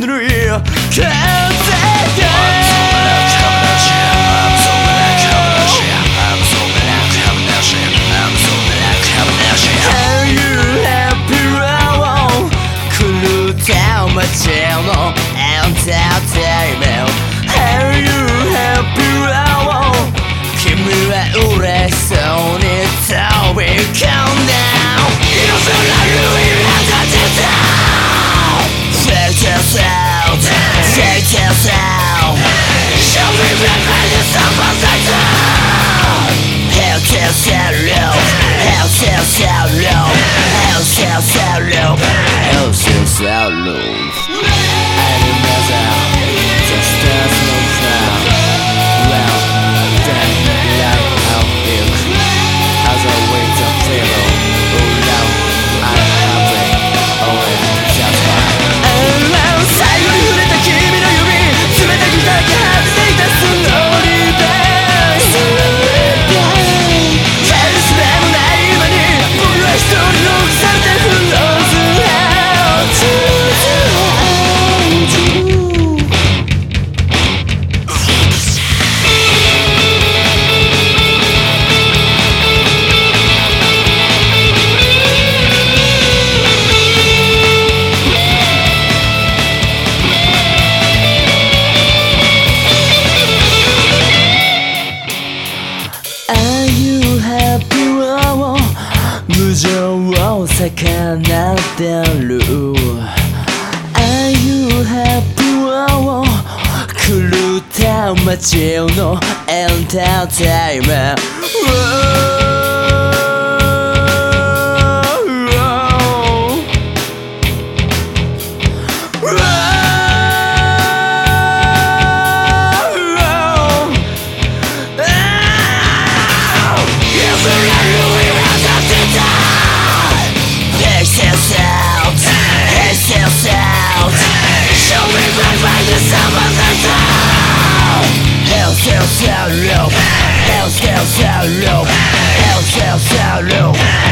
ぬるい風がン cielo あなたる Are you happy? を狂った街のエンターテイメント「いつやる Hell's, hell's, hell, low. Hell, hell, hell, low. Hell, hell, hell, low.